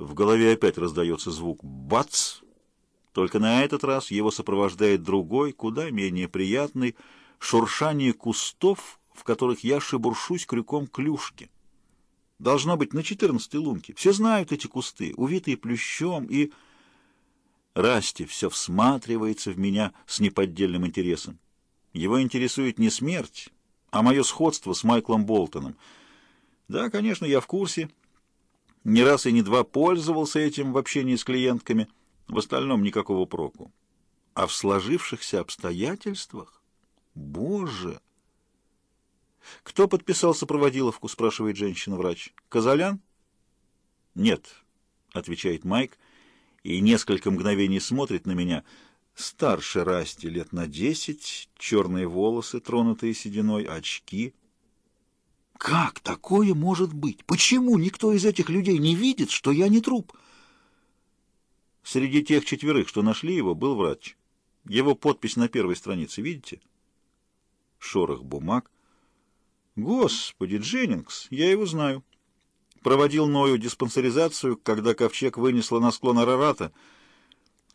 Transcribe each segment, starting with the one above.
В голове опять раздается звук «бац!». Только на этот раз его сопровождает другой, куда менее приятный, шуршание кустов, в которых я шебуршусь крюком клюшки. Должно быть на четырнадцатой лунке. Все знают эти кусты, увитые плющом, и... Расти все всматривается в меня с неподдельным интересом. Его интересует не смерть, а мое сходство с Майклом Болтоном. Да, конечно, я в курсе. Не раз и не два пользовался этим в общении с клиентками. В остальном никакого проку. А в сложившихся обстоятельствах? Боже! Кто подписал сопроводиловку, спрашивает женщина-врач. Казалян? Нет, отвечает Майк и несколько мгновений смотрит на меня. Старше Расти лет на десять, черные волосы, тронутые сединой, очки — как такое может быть? Почему никто из этих людей не видит, что я не труп? Среди тех четверых, что нашли его, был врач. Его подпись на первой странице, видите? Шорох бумаг. Господи, Дженнингс, я его знаю. Проводил Ною диспансеризацию, когда ковчег вынесло на склон Арарата.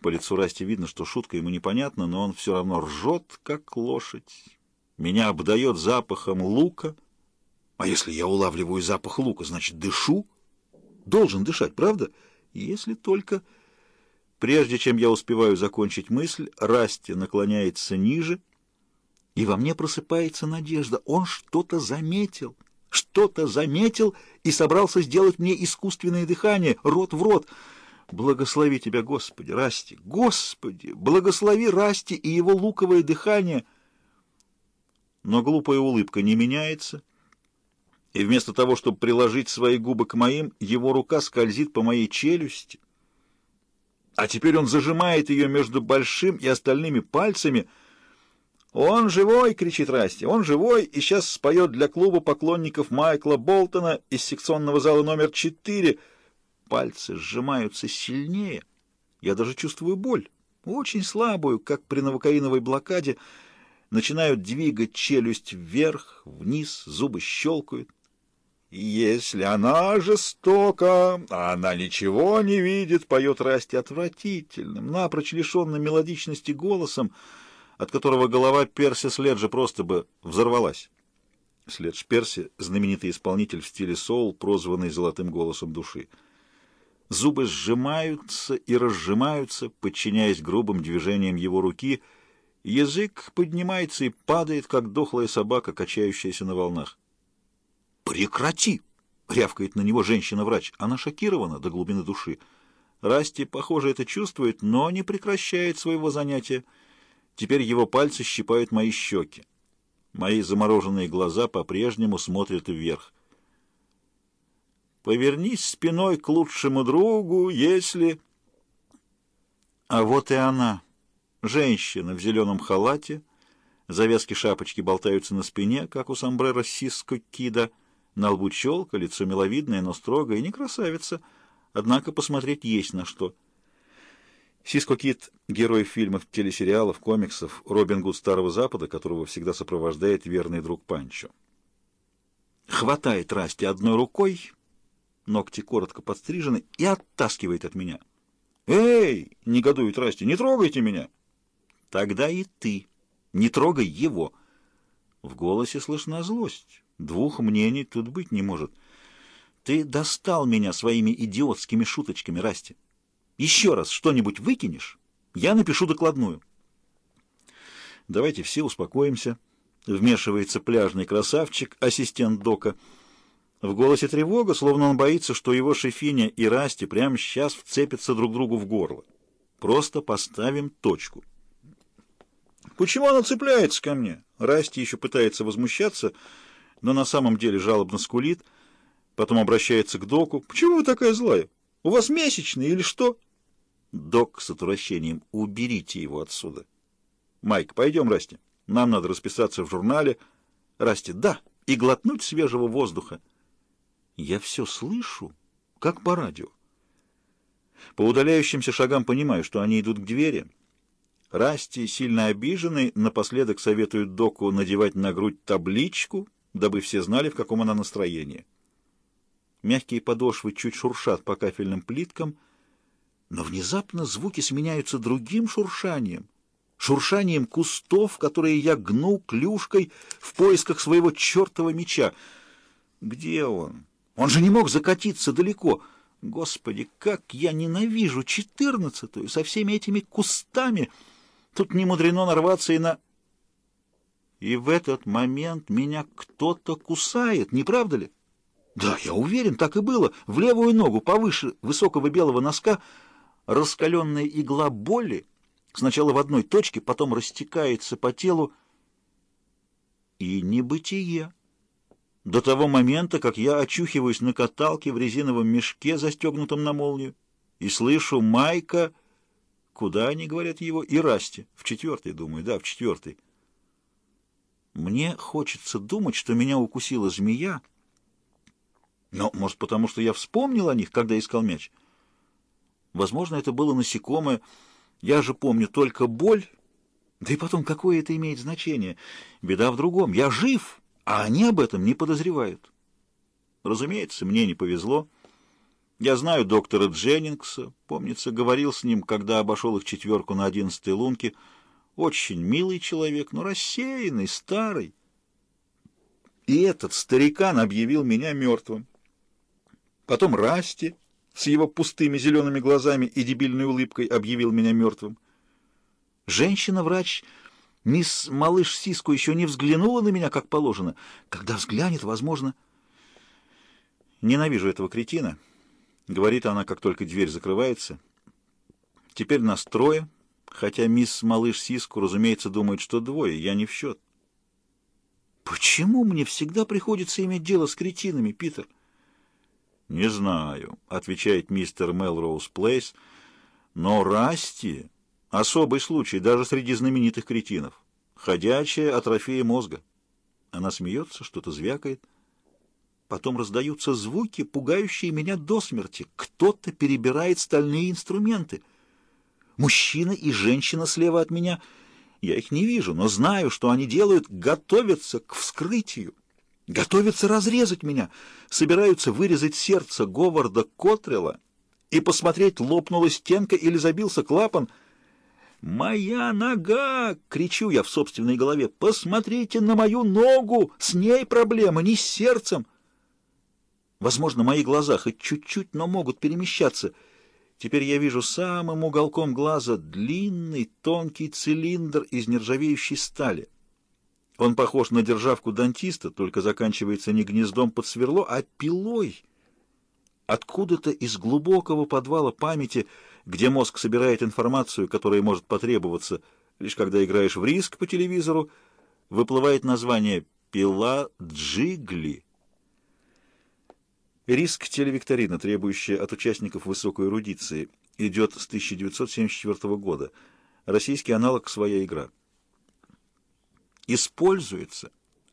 По лицу Расти видно, что шутка ему непонятна, но он все равно ржет, как лошадь. Меня обдает запахом лука — а если я улавливаю запах лука, значит, дышу? Должен дышать, правда? Если только... Прежде чем я успеваю закончить мысль, Расти наклоняется ниже, и во мне просыпается надежда. Он что-то заметил, что-то заметил и собрался сделать мне искусственное дыхание, рот в рот. Благослови тебя, Господи, Расти, Господи, благослови Расти и его луковое дыхание. Но глупая улыбка не меняется — и вместо того, чтобы приложить свои губы к моим, его рука скользит по моей челюсти. А теперь он зажимает ее между большим и остальными пальцами. «Он живой!» — кричит Расти. «Он живой!» и сейчас споет для клуба поклонников Майкла Болтона из секционного зала номер четыре. Пальцы сжимаются сильнее. Я даже чувствую боль, очень слабую, как при новокаиновой блокаде. Начинают двигать челюсть вверх, вниз, зубы щелкают. «Если она жестока, она ничего не видит», — поет Расти отвратительным, напрочь лишенным мелодичности голосом, от которого голова Перси Следжа просто бы взорвалась. Следж Перси — знаменитый исполнитель в стиле соул, прозванный «золотым голосом души». Зубы сжимаются и разжимаются, подчиняясь грубым движениям его руки. Язык поднимается и падает, как дохлая собака, качающаяся на волнах. «Прекрати!» — рявкает на него женщина-врач. Она шокирована до глубины души. Расти, похоже, это чувствует, но не прекращает своего занятия. Теперь его пальцы щипают мои щеки. Мои замороженные глаза по-прежнему смотрят вверх. «Повернись спиной к лучшему другу, если...» А вот и она, женщина в зеленом халате, завязки шапочки болтаются на спине, как у сомбрера Сиско Кида — на лбу челка, лицо миловидное, но строгое, не красавица, однако посмотреть есть на что. Сиско Кит — герой фильмов, телесериалов, комиксов, Робин Гуд Старого Запада, которого всегда сопровождает верный друг Панчо. Хватает Расти одной рукой, ногти коротко подстрижены, и оттаскивает от меня. «Эй!» — негодует Расти. «Не трогайте меня!» «Тогда и ты. Не трогай его!» В голосе слышна злость. Двух мнений тут быть не может. Ты достал меня своими идиотскими шуточками, Расти. Еще раз что-нибудь выкинешь, я напишу докладную. Давайте все успокоимся. Вмешивается пляжный красавчик, ассистент Дока. В голосе тревога, словно он боится, что его шефиня и Расти прямо сейчас вцепятся друг другу в горло. Просто поставим точку. Почему она цепляется ко мне? Расти еще пытается возмущаться, но на самом деле жалобно скулит, потом обращается к доку. «Почему вы такая злая? У вас месячные или что?» Док с отвращением. «Уберите его отсюда». «Майк, пойдем, Расти. Нам надо расписаться в журнале». «Расти, да, и глотнуть свежего воздуха». «Я все слышу, как по радио». По удаляющимся шагам понимаю, что они идут к двери. Расти, сильно обиженный, напоследок советует доку надевать на грудь табличку, дабы все знали, в каком она настроении. Мягкие подошвы чуть шуршат по кафельным плиткам, но внезапно звуки сменяются другим шуршанием, шуршанием кустов, которые я гну клюшкой в поисках своего чертова меча. Где он? Он же не мог закатиться далеко. Господи, как я ненавижу четырнадцатую со всеми этими кустами! Тут не мудрено нарваться и на... И в этот момент меня кто-то кусает, не правда ли? Да, я уверен, так и было. В левую ногу, повыше высокого белого носка, раскаленная игла боли сначала в одной точке, потом растекается по телу, и небытие. До того момента, как я очухиваюсь на каталке в резиновом мешке, застегнутом на молнию, и слышу Майка, куда они говорят его, и Расти, в четвертой, думаю, да, в четвертой. Мне хочется думать, что меня укусила змея, но, может, потому что я вспомнил о них, когда искал мяч. Возможно, это было насекомое. Я же помню только боль. Да и потом, какое это имеет значение? Беда в другом. Я жив, а они об этом не подозревают. Разумеется, мне не повезло. Я знаю доктора Дженнингса. Помнится, говорил с ним, когда обошел их четверку на одиннадцатой лунке. Очень милый человек, но рассеянный, старый. И этот старикан объявил меня мертвым. Потом Расти с его пустыми зелеными глазами и дебильной улыбкой объявил меня мертвым. Женщина-врач, мисс Малыш Сиску, еще не взглянула на меня, как положено. Когда взглянет, возможно... Ненавижу этого кретина, — говорит она, как только дверь закрывается. Теперь нас трое, хотя мисс Малыш Сиску, разумеется, думает, что двое, я не в счет. Почему мне всегда приходится иметь дело с кретинами, Питер? «Не знаю», — отвечает мистер Мелроуз Плейс, «но Расти — особый случай даже среди знаменитых кретинов. Ходячая атрофия мозга». Она смеется, что-то звякает. Потом раздаются звуки, пугающие меня до смерти. Кто-то перебирает стальные инструменты. Мужчина и женщина слева от меня. Я их не вижу, но знаю, что они делают, готовятся к вскрытию. Готовятся разрезать меня, собираются вырезать сердце Говарда Котрела и посмотреть, лопнула стенка или забился клапан. «Моя нога!» — кричу я в собственной голове. «Посмотрите на мою ногу! С ней проблема, не с сердцем!» Возможно, мои глаза хоть чуть-чуть, но могут перемещаться. Теперь я вижу самым уголком глаза длинный тонкий цилиндр из нержавеющей стали. Он похож на державку дантиста, только заканчивается не гнездом под сверло, а пилой. Откуда-то из глубокого подвала памяти, где мозг собирает информацию, которая может потребоваться, лишь когда играешь в риск по телевизору, выплывает название «Пила Джигли». Риск телевикторина, требующая от участников высокой эрудиции, идет с 1974 года. Российский аналог «Своя игра» используется,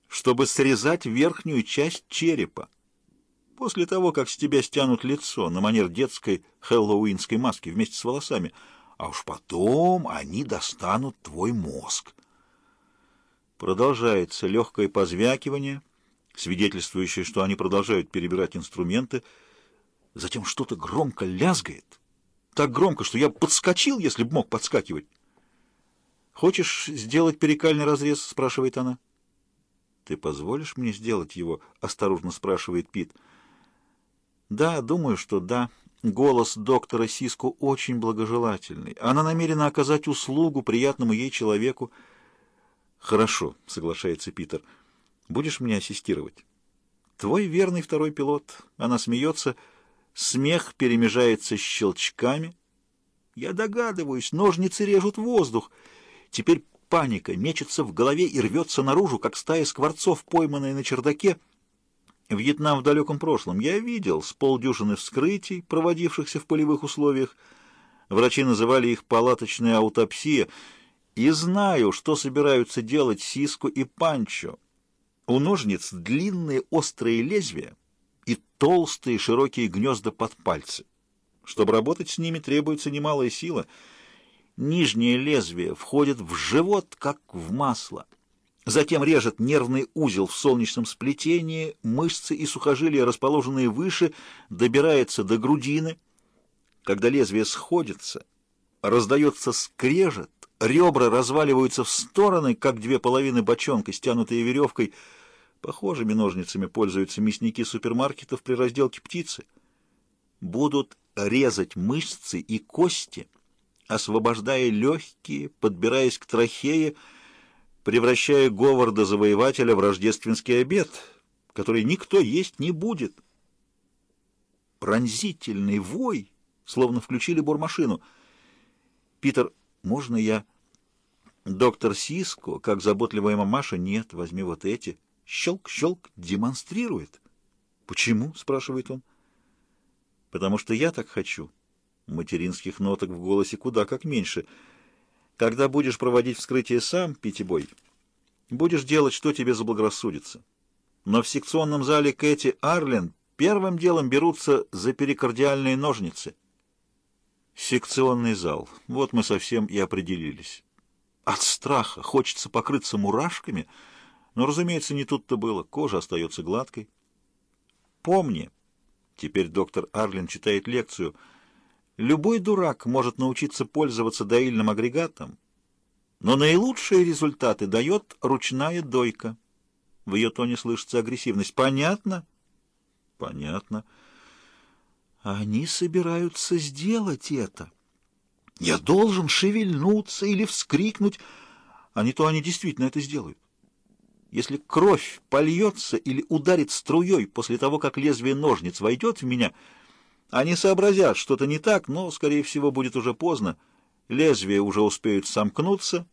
чтобы срезать верхнюю часть черепа. После того, как с тебя стянут лицо на манер детской хэллоуинской маски вместе с волосами, а уж потом они достанут твой мозг. Продолжается легкое позвякивание, свидетельствующее, что они продолжают перебирать инструменты. Затем что-то громко лязгает. Так громко, что я подскочил, если б мог подскакивать. «Хочешь сделать перикальный разрез?» — спрашивает она. «Ты позволишь мне сделать его?» — осторожно спрашивает Пит. «Да, думаю, что да. Голос доктора Сиску очень благожелательный. Она намерена оказать услугу приятному ей человеку». «Хорошо», — соглашается Питер. «Будешь мне ассистировать?» «Твой верный второй пилот». Она смеется. Смех перемежается щелчками. «Я догадываюсь, ножницы режут воздух». Теперь паника мечется в голове и рвется наружу, как стая скворцов, пойманная на чердаке. Вьетнам в далеком прошлом я видел с полдюжины вскрытий, проводившихся в полевых условиях. Врачи называли их палаточная аутопсия. И знаю, что собираются делать Сиску и Панчо. У ножниц длинные острые лезвия и толстые широкие гнезда под пальцы. Чтобы работать с ними, требуется немалая сила — Нижнее лезвие входит в живот, как в масло. затем режет нервный узел в солнечном сплетении, мышцы и сухожилия, расположенные выше, добирается до грудины. Когда лезвие сходится, раздается скрежет, ребра разваливаются в стороны, как две половины бочонка, стянутые веревкой. Похожими ножницами пользуются мясники супермаркетов при разделке птицы. Будут резать мышцы и кости, освобождая легкие, подбираясь к трахее, превращая Говарда-завоевателя в рождественский обед, который никто есть не будет. Пронзительный вой, словно включили бормашину. «Питер, можно я...» «Доктор Сиско, как заботливая мамаша, нет, возьми вот эти». Щелк-щелк демонстрирует. «Почему?» — спрашивает он. «Потому что я так хочу». Материнских ноток в голосе куда как меньше — когда будешь проводить вскрытие сам, Питтибой, будешь делать, что тебе заблагорассудится. Но в секционном зале Кэти Арлен первым делом берутся за перикардиальные ножницы. Секционный зал. Вот мы совсем и определились. От страха хочется покрыться мурашками, но, разумеется, не тут-то было. Кожа остается гладкой. Помни, теперь доктор Арлен читает лекцию — Любой дурак может научиться пользоваться доильным агрегатом, но наилучшие результаты дает ручная дойка. В ее тоне слышится агрессивность. Понятно? Понятно. Они собираются сделать это. Я должен шевельнуться или вскрикнуть, а не то они действительно это сделают. Если кровь польется или ударит струей после того, как лезвие ножниц войдет в меня — они сообразят, что-то не так, но, скорее всего, будет уже поздно. Лезвия уже успеют сомкнуться,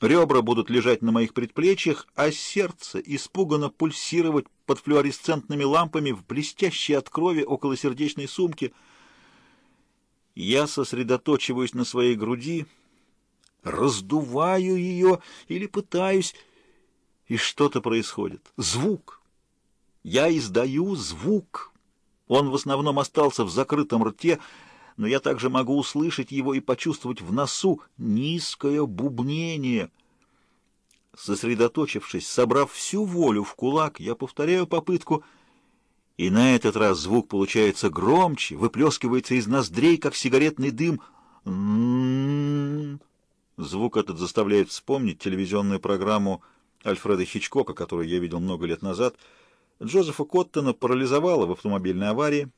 ребра будут лежать на моих предплечьях, а сердце испуганно пульсировать под флуоресцентными лампами в блестящей от крови околосердечной сумке. Я сосредоточиваюсь на своей груди, раздуваю ее или пытаюсь, и что-то происходит. Звук. Я издаю звук. Он в основном остался в закрытом рте, но я также могу услышать его и почувствовать в носу низкое бубнение. Сосредоточившись, собрав всю волю в кулак, я повторяю попытку, и на этот раз звук получается громче, выплескивается из ноздрей, как сигаретный дым. М-м-м. Звук этот заставляет вспомнить телевизионную программу Альфреда Хичкока, которую я видел много лет назад — Джозефа Коттона парализовало в автомобильной аварии,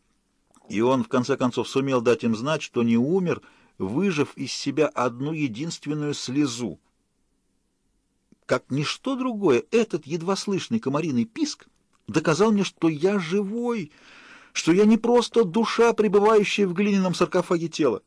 и он в конце концов сумел дать им знать, что не умер, выжив из себя одну единственную слезу. Как ничто другое, этот едва слышный комариный писк доказал мне, что я живой, что я не просто душа, пребывающая в глиняном саркофаге тела.